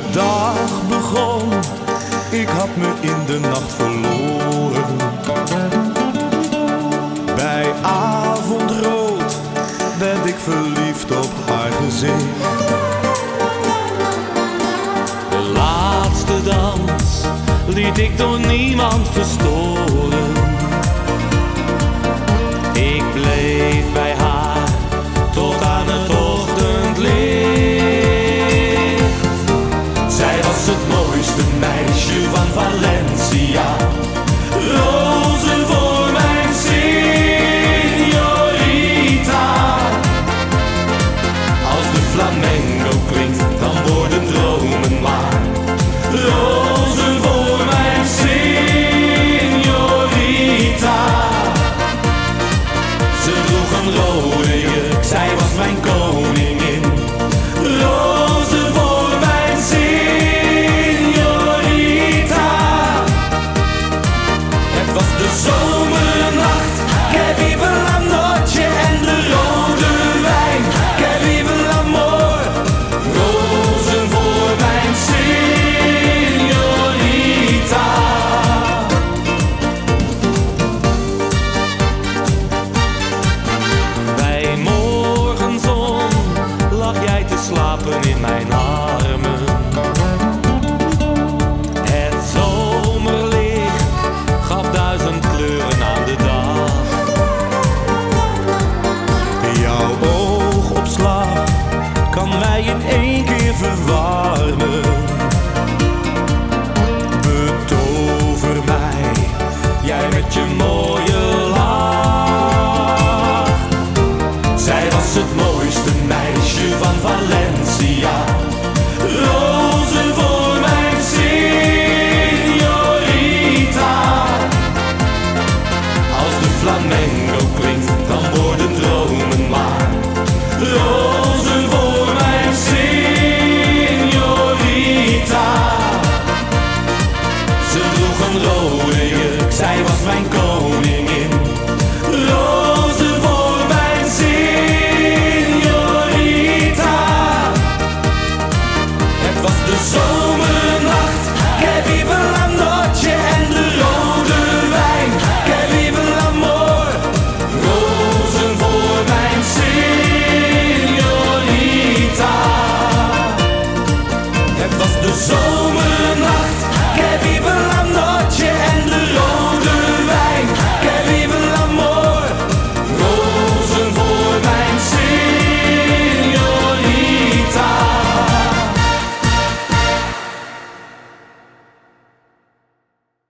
de dag begon, ik had me in de nacht verloren. Bij avondrood werd ik verliefd op haar gezicht. De laatste dans liet ik door niemand verstoren. Meisje van Valencia. Rozen voor mijn signorita. Als de flamenco klinkt, dan worden dromen waar. Rozen voor mijn signorita. Ze droeg een rode jurk, zij was mijn in één keer verwarmen. Betover mij, jij met je mooie lach. Zij was het mooiste meisje van Valencia. Rozen voor mijn signorita. Als de flamenco klinkt, dan worden dromen waar. Rozen Zij was mijn koning.